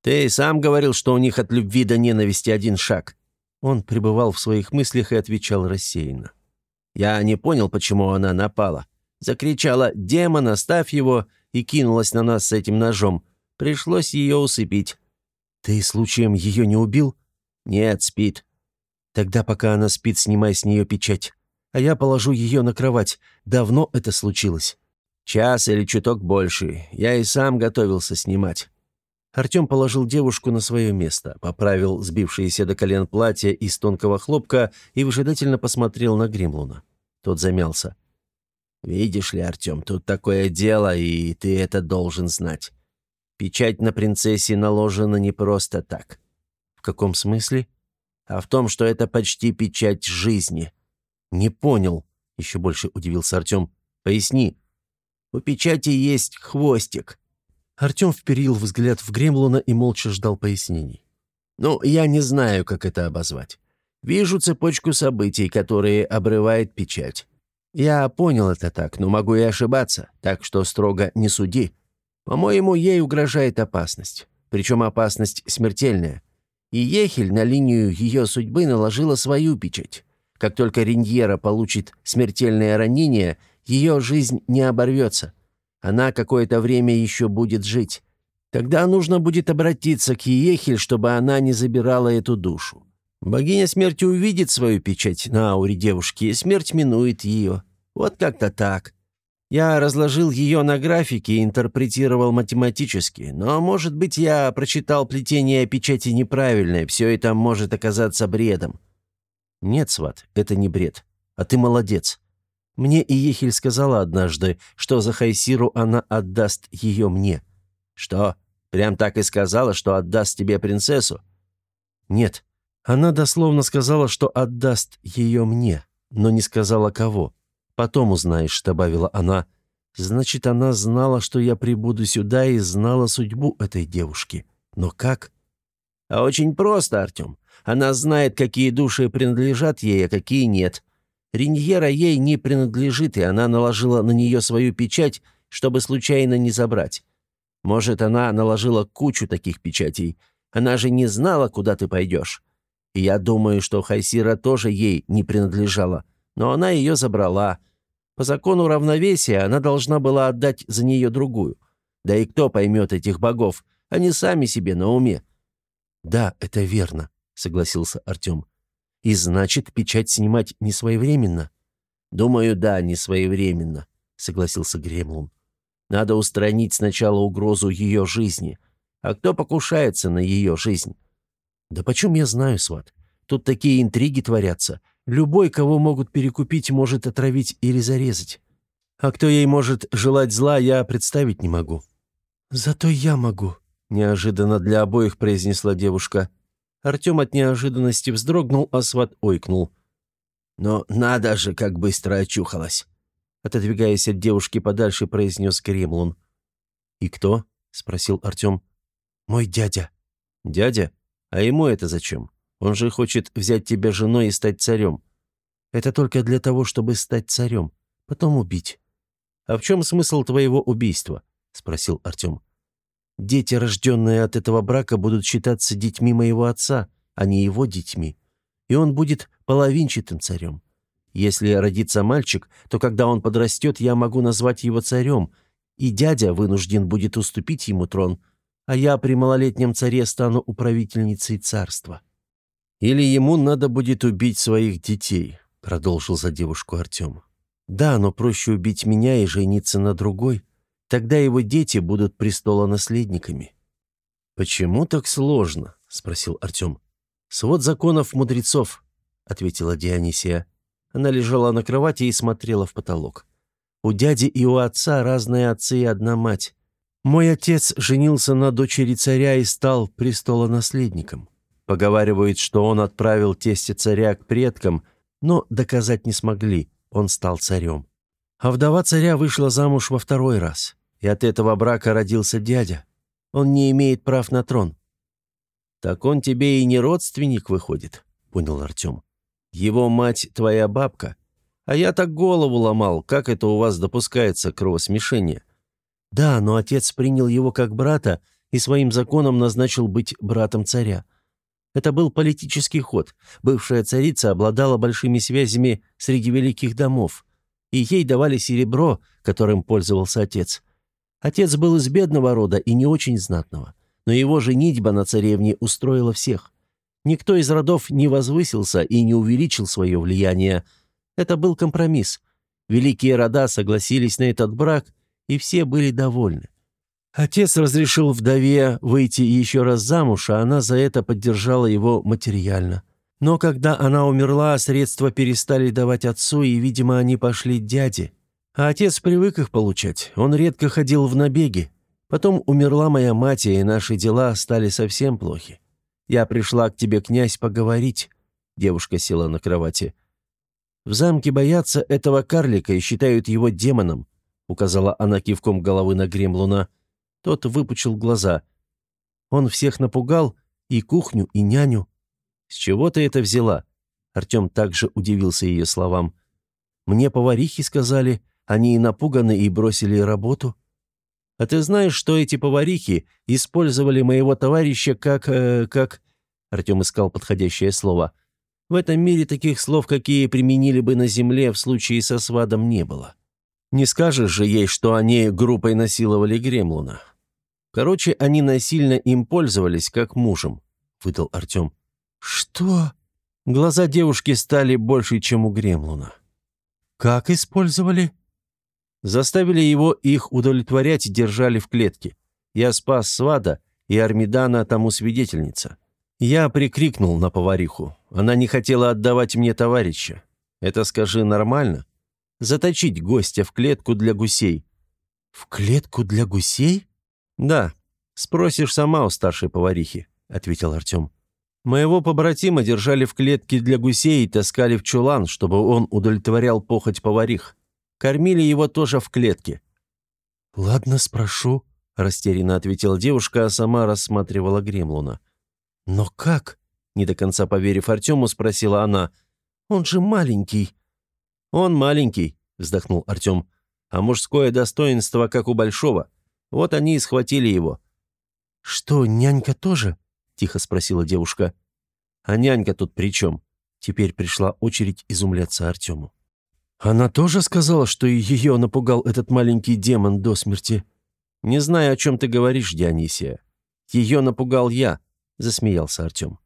Ты сам говорил, что у них от любви до ненависти один шаг».
Он пребывал в своих мыслях и отвечал рассеянно.
Я не понял, почему она напала. Закричала «Демон, оставь его!» и кинулась на нас с этим ножом. Пришлось ее усыпить.
«Ты случаем ее не убил?»
«Нет, спит».
«Тогда, пока она спит, снимай с нее печать. А я положу ее на кровать. Давно это случилось?»
«Час или чуток больше. Я и сам готовился снимать».
Артем положил девушку на свое место, поправил сбившееся до колен платье из тонкого хлопка и выжидательно посмотрел на Гремлуна. Тот замялся.
«Видишь ли, Артем, тут такое дело, и ты это должен знать. Печать на принцессе наложена не просто так».
«В каком смысле?»
«А в том, что это почти печать жизни».
«Не понял», — еще больше удивился Артем. «Поясни».
«У печати есть хвостик».
Артем вперил взгляд в Гремлуна и молча ждал пояснений.
«Ну, я не знаю, как это обозвать. Вижу цепочку событий, которые обрывает печать. Я понял это так, но могу и ошибаться, так что строго не суди. По-моему, ей угрожает опасность. Причем опасность смертельная. И Ехель на линию ее судьбы наложила свою печать. Как только Риньера получит смертельное ранение, ее жизнь не оборвется. Она какое-то время еще будет жить. Тогда нужно будет обратиться к Ехель, чтобы она не забирала эту душу. Богиня смерти увидит свою печать на ауре девушки, и смерть минует ее. Вот как-то так. Я разложил ее на графике и интерпретировал математически, но, может быть, я прочитал плетение печати неправильно, и все это может оказаться бредом.
Нет, сват, это не бред. А ты молодец. Мне и Ехель сказала однажды, что за Хайсиру она отдаст ее мне.
Что, прям так и сказала, что отдаст тебе принцессу?
Нет, она дословно сказала, что отдаст ее мне, но не сказала кого. Потом узнаешь, добавила она. Значит, она знала, что я прибуду сюда и знала судьбу этой девушки. Но как?
А очень просто, Артем. Она знает, какие души принадлежат ей, а какие нет. Риньера ей не принадлежит, и она наложила на нее свою печать, чтобы случайно не забрать. Может, она наложила кучу таких печатей. Она же не знала, куда ты пойдешь. И я думаю, что Хайсира тоже ей не принадлежала, но она ее забрала. По закону равновесия она должна была отдать за нее другую. Да и кто поймет этих богов? Они сами себе на уме».
«Да, это верно», — согласился Артем. «И значит, печать снимать не своевременно?»
«Думаю, да, не своевременно», — согласился Гремлун. «Надо устранить сначала угрозу ее жизни. А кто покушается на ее жизнь?»
«Да почем я знаю, сват? Тут такие интриги творятся. Любой, кого могут перекупить, может отравить или зарезать. А кто ей может желать зла, я представить не могу». «Зато я могу», — неожиданно для обоих произнесла девушка. Артем от неожиданности вздрогнул, а сват ойкнул.
«Но надо же, как быстро очухалась!»
Отодвигаясь от девушки подальше, произнес Кремлун. «И кто?» — спросил Артем. «Мой дядя». «Дядя? А ему это зачем? Он же хочет взять тебя женой и стать царем». «Это только для того, чтобы стать царем. Потом убить». «А в чем смысл твоего убийства?» — спросил Артем. «Дети, рожденные от этого брака, будут считаться детьми моего отца, а не его детьми. И он будет половинчатым царем. Если родится мальчик, то когда он подрастет, я могу назвать его царем, и дядя вынужден будет уступить ему трон, а я при малолетнем царе стану управительницей царства». «Или ему надо будет убить своих детей», — продолжил за девушку Артем. «Да, но проще убить меня и жениться на другой. Тогда его дети будут престолонаследниками». «Почему так сложно?» — спросил Артем. «Свод законов мудрецов», — ответила Дионисия. Она лежала на кровати и смотрела в потолок. «У дяди и у отца разные отцы и одна мать. Мой отец женился на дочери царя и стал престолонаследником. Поговаривают, что он отправил тестя царя к предкам, но доказать не смогли, он стал царем. А вдова царя вышла замуж во второй раз, и от этого брака родился дядя. Он не имеет прав на трон. «Так он тебе и не родственник выходит», — понял Артем. «Его мать твоя бабка. А я так голову ломал, как это у вас допускается кровосмешение». «Да, но отец принял его как брата и своим законом назначил быть братом царя. Это был политический ход. Бывшая царица обладала большими связями среди великих домов, и ей давали серебро, которым пользовался отец. Отец был из бедного рода и не очень знатного, но его женитьба на царевне устроила всех. Никто из родов не возвысился и не увеличил свое влияние. Это был компромисс. Великие рода согласились на этот брак, и все были довольны. Отец разрешил вдове выйти еще раз замуж, а она за это поддержала его материально. Но когда она умерла, средства перестали давать отцу, и, видимо, они пошли дяде. А отец привык их получать, он редко ходил в набеги. Потом умерла моя мать, и наши дела стали совсем плохи. Я пришла к тебе, князь, поговорить». Девушка села на кровати. «В замке боятся этого карлика и считают его демоном», указала она кивком головы на Гремлуна. Тот выпучил глаза. Он всех напугал, и кухню, и няню. «С чего ты это взяла?» Артем также удивился ее словам. «Мне поварихи сказали, они напуганы, и бросили работу». «А ты знаешь, что эти поварихи использовали моего товарища как... Э, как...» Артем искал подходящее слово. «В этом мире таких слов, какие применили бы на земле, в случае со свадом не было. Не скажешь же ей, что они группой насиловали Гремлуна. Короче, они насильно им пользовались, как мужем», — выдал Артем. «Что?» Глаза девушки стали больше, чем у Гремлуна. «Как использовали?» Заставили его их удовлетворять и держали в клетке. Я спас Свада, и Армидана тому свидетельница. Я прикрикнул на повариху. Она не хотела отдавать мне товарища. Это, скажи, нормально? Заточить гостя в клетку для гусей. «В клетку для гусей?» «Да. Спросишь сама у старшей поварихи», — ответил Артем. «Моего побратима держали в клетке для гусей и таскали в чулан, чтобы он удовлетворял похоть поварих. Кормили его тоже в клетке». «Ладно, спрошу», — растерянно ответила девушка, а сама рассматривала Гремлуна. «Но как?» — не до конца поверив Артему, спросила она. «Он же маленький». «Он маленький», — вздохнул Артем. «А мужское достоинство, как у большого. Вот они и схватили его». «Что, нянька тоже?» — тихо спросила девушка. «А нянька тут при чем?» Теперь пришла очередь изумляться Артему. «Она тоже сказала, что ее напугал этот маленький демон до смерти?» «Не знаю, о чем ты говоришь, Дионисия. Ее напугал я», — засмеялся Артем.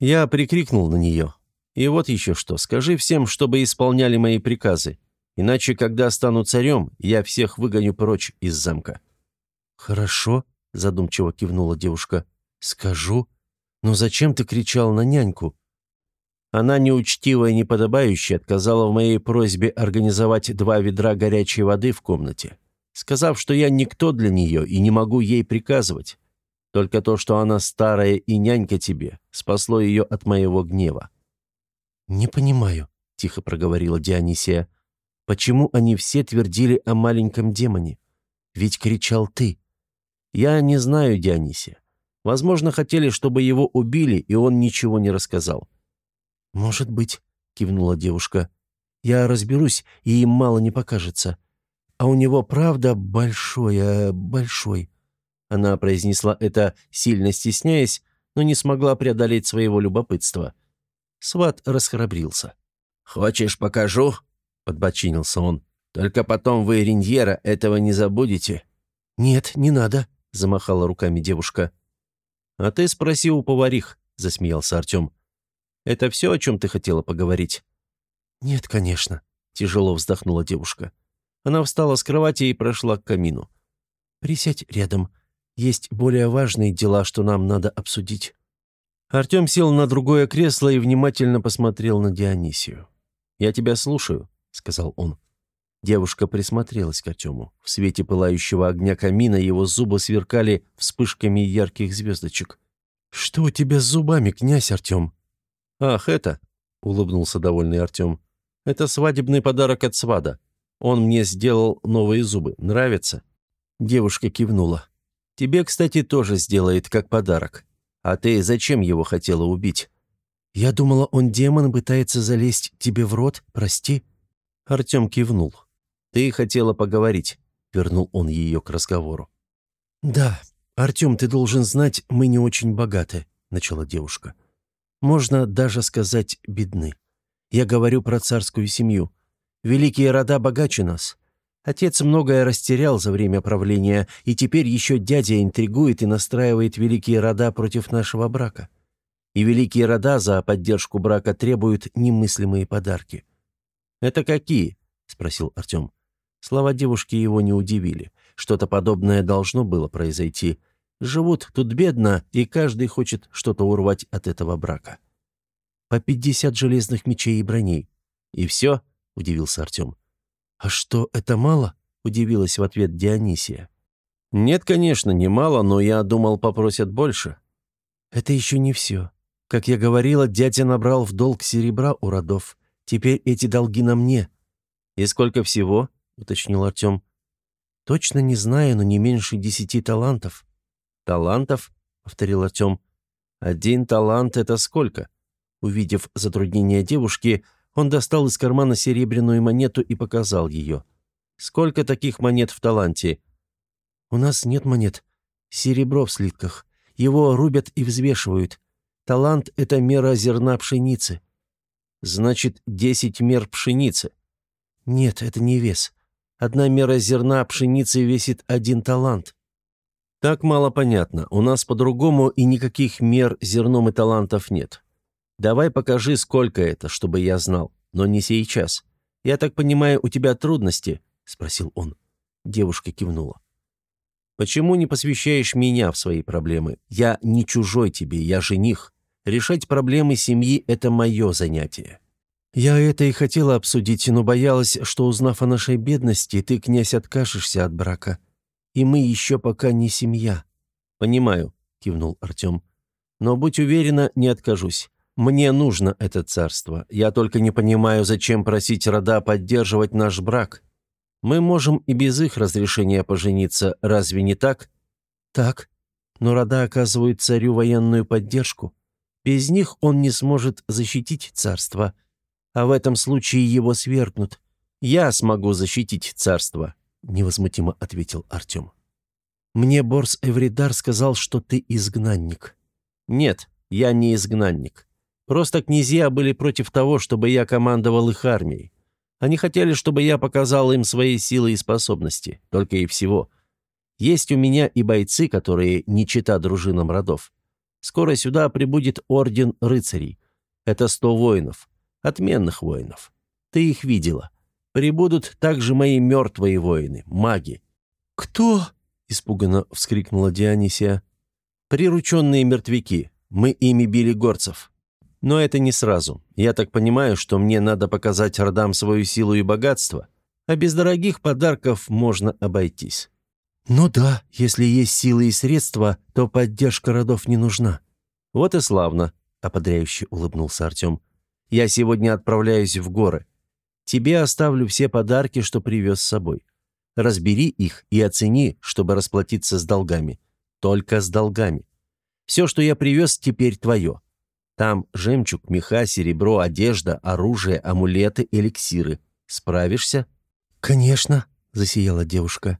«Я прикрикнул на нее. И вот еще что, скажи всем, чтобы исполняли мои приказы. Иначе, когда стану царем, я всех выгоню прочь из замка». «Хорошо», — задумчиво кивнула девушка. «Скажу. Но зачем ты кричал на няньку?» Она неучтиво и неподобающе отказала в моей просьбе организовать два ведра горячей воды в комнате.
сказав, что я никто для нее и не могу ей приказывать. Только то, что она старая и нянька тебе, спасло ее от моего гнева».
«Не понимаю», — тихо проговорила Дионисия. «Почему они все твердили о маленьком демоне? Ведь кричал ты».
«Я не знаю Дионисия. Возможно, хотели, чтобы его убили, и он ничего не рассказал».
«Может быть», — кивнула девушка. «Я разберусь, и им мало не покажется. А у него, правда, большой, а большой».
Она произнесла это, сильно стесняясь, но не смогла преодолеть своего любопытства. Сват расхрабрился. «Хочешь, покажу?» — подбочинился он. «Только потом вы, Риньера, этого не забудете».
«Нет, не надо», — замахала руками девушка.
«А ты спроси у поварих», — засмеялся Артем. «Это все, о чем ты хотела поговорить?»
«Нет, конечно», —
тяжело вздохнула девушка. Она встала с кровати и прошла к камину.
«Присядь рядом. Есть более важные дела, что нам надо обсудить».
Артем сел на другое кресло и внимательно посмотрел на Дионисию. «Я тебя слушаю», — сказал он. Девушка присмотрелась к Артему. В свете пылающего огня камина его зубы сверкали вспышками ярких звездочек.
«Что у тебя с зубами, князь Артем?»
«Ах, это...» — улыбнулся довольный Артем. «Это свадебный подарок от свада. Он мне сделал новые зубы. Нравится?» Девушка кивнула. Тебе, кстати, тоже сделает как подарок. А ты зачем его хотела убить?»
«Я думала, он демон, пытается залезть тебе в рот, прости».
Артем кивнул. «Ты хотела поговорить», — вернул он ее к разговору.
«Да, Артем, ты должен знать, мы не очень богаты», — начала девушка. «Можно даже сказать, бедны. Я говорю про царскую семью. Великие рода богаче нас. Отец многое растерял за время правления, и теперь еще дядя интригует и настраивает великие рода против нашего брака. И великие рода за поддержку брака требуют немыслимые подарки.
«Это какие?» — спросил Артем. Слова девушки его не удивили. Что-то подобное должно было произойти. Живут тут бедно, и каждый хочет что-то урвать от этого брака.
«По пятьдесят железных мечей и броней».
«И все?» — удивился Артем.
«А что, это мало?» — удивилась в ответ Дионисия.
«Нет, конечно, не мало, но я думал, попросят больше».
«Это еще не все. Как я говорила, дядя набрал в долг серебра у родов. Теперь эти долги на мне».
«И сколько всего?» — уточнил Артем.
«Точно не знаю, но не меньше десяти талантов».
«Талантов?» — повторил Артем. «Один талант — это сколько?» Увидев затруднение девушки, он достал из кармана серебряную монету и показал ее. «Сколько таких монет в таланте?»
«У нас нет монет. Серебро в слитках. Его рубят и взвешивают. Талант — это мера зерна пшеницы».
«Значит, десять мер пшеницы?»
«Нет, это не вес. Одна мера зерна пшеницы весит один талант».
«Так мало понятно. У нас по-другому и никаких мер зерном и талантов нет. Давай покажи, сколько это, чтобы я знал. Но не сейчас. Я так понимаю, у тебя трудности?» — спросил он. Девушка кивнула. «Почему не посвящаешь меня в свои проблемы? Я не чужой тебе, я жених. Решать проблемы семьи — это мое занятие».
«Я это и хотела обсудить, но боялась, что, узнав о нашей бедности, ты, князь, откажешься от брака. И мы еще пока не семья».
«Понимаю», — кивнул Артем. «Но будь уверена, не откажусь. Мне нужно это царство. Я только не понимаю, зачем просить рода поддерживать наш брак. Мы можем и без их разрешения пожениться, разве не так?
Так. Но рода оказывают царю военную поддержку. Без них он не сможет защитить царство. А в этом случае его свергнут.
Я смогу защитить царство,
невозмутимо ответил Артем. Мне Борс Эвридар сказал, что ты изгнанник.
Нет, я не изгнанник. Просто князья были против того, чтобы я командовал их армией. Они хотели, чтобы я показал им свои силы и способности, только и всего. Есть у меня и бойцы, которые не чита дружинам родов. Скоро сюда прибудет орден рыцарей. Это сто воинов. Отменных воинов. Ты их видела. Прибудут также мои мертвые воины, маги».
«Кто?» — испуганно вскрикнула Дионисия.
«Прирученные мертвяки. Мы ими били горцев. Но это не сразу. Я так понимаю, что мне надо показать родам свою силу и богатство.
А без дорогих подарков можно обойтись.
«Ну да, если есть силы и средства, то поддержка родов не нужна».
«Вот и славно», — ободряюще улыбнулся Артем. «Я сегодня отправляюсь в горы. Тебе оставлю все подарки, что привез с собой. Разбери их и оцени, чтобы расплатиться с долгами. Только с долгами. Все, что я привез, теперь твое. Там жемчуг, меха, серебро, одежда, оружие, амулеты, эликсиры. Справишься?»
«Конечно», — засияла девушка.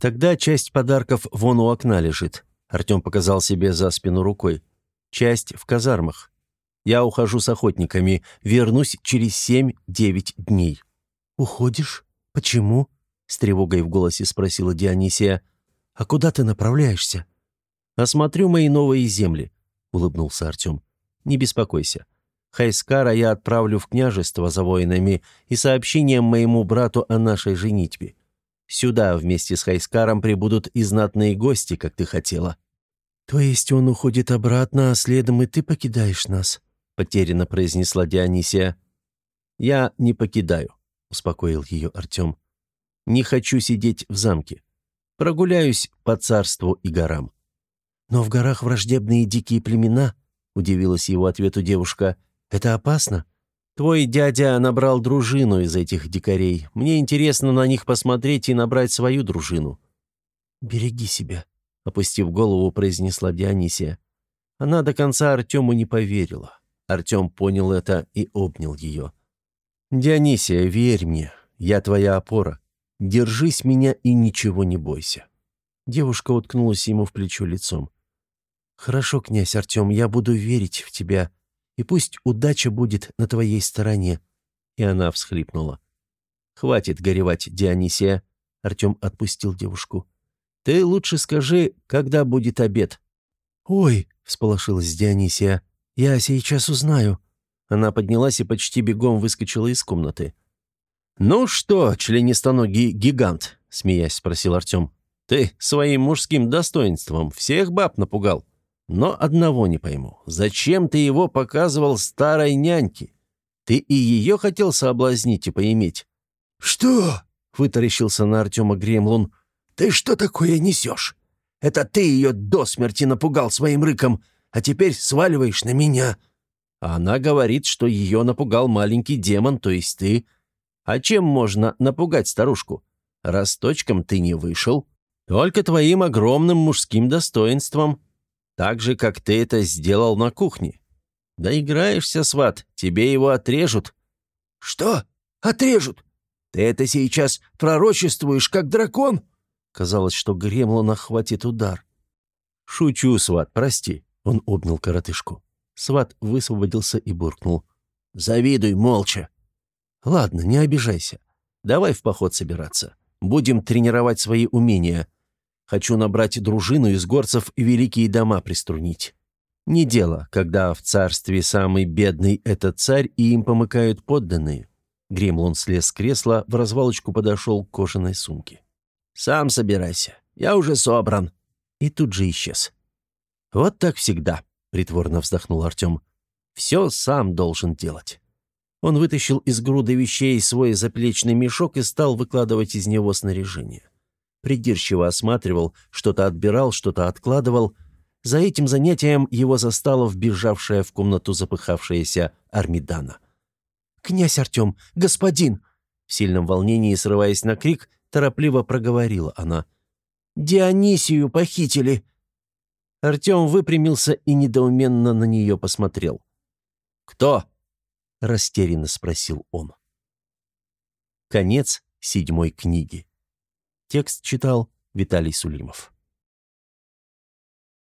«Тогда часть подарков вон у окна лежит». Артем показал себе за спину рукой. «Часть в казармах. Я ухожу с охотниками. Вернусь через семь-девять дней».
«Уходишь? Почему?» — с тревогой в голосе спросила Дионисия. «А куда ты направляешься?»
«Осмотрю мои новые земли», — улыбнулся Артем. «Не беспокойся. Хайскара я отправлю в княжество за воинами и сообщением моему брату о нашей женитьбе. Сюда вместе с Хайскаром прибудут и знатные гости, как ты хотела».
«То есть он уходит обратно, а следом и ты покидаешь нас?» — потерянно произнесла Дионисия.
«Я не покидаю», — успокоил ее Артем. «Не хочу сидеть в замке. Прогуляюсь по царству и горам».
«Но в горах враждебные дикие племена», — удивилась его ответу девушка. «Это опасно?»
«Твой дядя набрал дружину из этих дикарей. Мне интересно на них посмотреть и набрать свою дружину».
«Береги себя», —
опустив голову, произнесла Дионисия. Она до конца Артему не поверила. Артем понял это и обнял ее. «Дионисия, верь мне, я твоя опора. Держись меня и ничего не бойся». Девушка уткнулась ему в плечо лицом.
«Хорошо, князь Артем, я буду верить в тебя, и пусть удача будет на твоей стороне».
И она всхлипнула. «Хватит горевать, Дионисия», — Артем отпустил девушку. «Ты лучше скажи, когда будет обед».
«Ой», — всполошилась Дионисия, — «я сейчас узнаю».
Она поднялась и почти бегом выскочила из комнаты. «Ну что, членистоногий гигант?» — смеясь спросил Артем. «Ты своим мужским достоинством всех баб напугал». Но одного не пойму. Зачем ты его показывал старой няньке? Ты и ее хотел соблазнить и поиметь?»
«Что?» — вытаращился на Артема Гремлун. «Ты что такое несешь? Это ты ее до смерти напугал своим рыком, а теперь сваливаешь на меня».
Она говорит, что ее напугал маленький демон, то есть ты. А чем можно напугать старушку? Росточком ты не вышел. Только твоим огромным мужским достоинством. Так же, как ты это сделал на кухне. Да играешься, сват, тебе его отрежут».
«Что? Отрежут? Ты это сейчас пророчествуешь, как дракон?»
Казалось, что Гремлона хватит удар. «Шучу, сват, прости», — он обнял коротышку. Сват высвободился и буркнул. «Завидуй молча». «Ладно, не обижайся. Давай в поход собираться. Будем тренировать свои умения. Хочу набрать дружину из горцев и великие дома приструнить. Не дело, когда в царстве самый бедный это царь, и им помыкают подданные. Гремлун слез с кресла, в развалочку подошел к кожаной сумке. «Сам собирайся, я уже собран». И тут же исчез. «Вот так всегда», — притворно вздохнул Артем. «Все сам должен делать». Он вытащил из груды вещей свой заплечный мешок и стал выкладывать из него снаряжение придирчиво осматривал, что-то отбирал, что-то откладывал. За этим занятием его застала вбежавшая в комнату запыхавшаяся Армидана.
«Князь Артем! Господин!» В сильном волнении, срываясь на крик, торопливо проговорила она. «Дионисию похитили!»
Артем выпрямился и недоуменно на нее посмотрел. «Кто?» — растерянно спросил он. Конец седьмой книги. Текст читал Виталий Сулимов.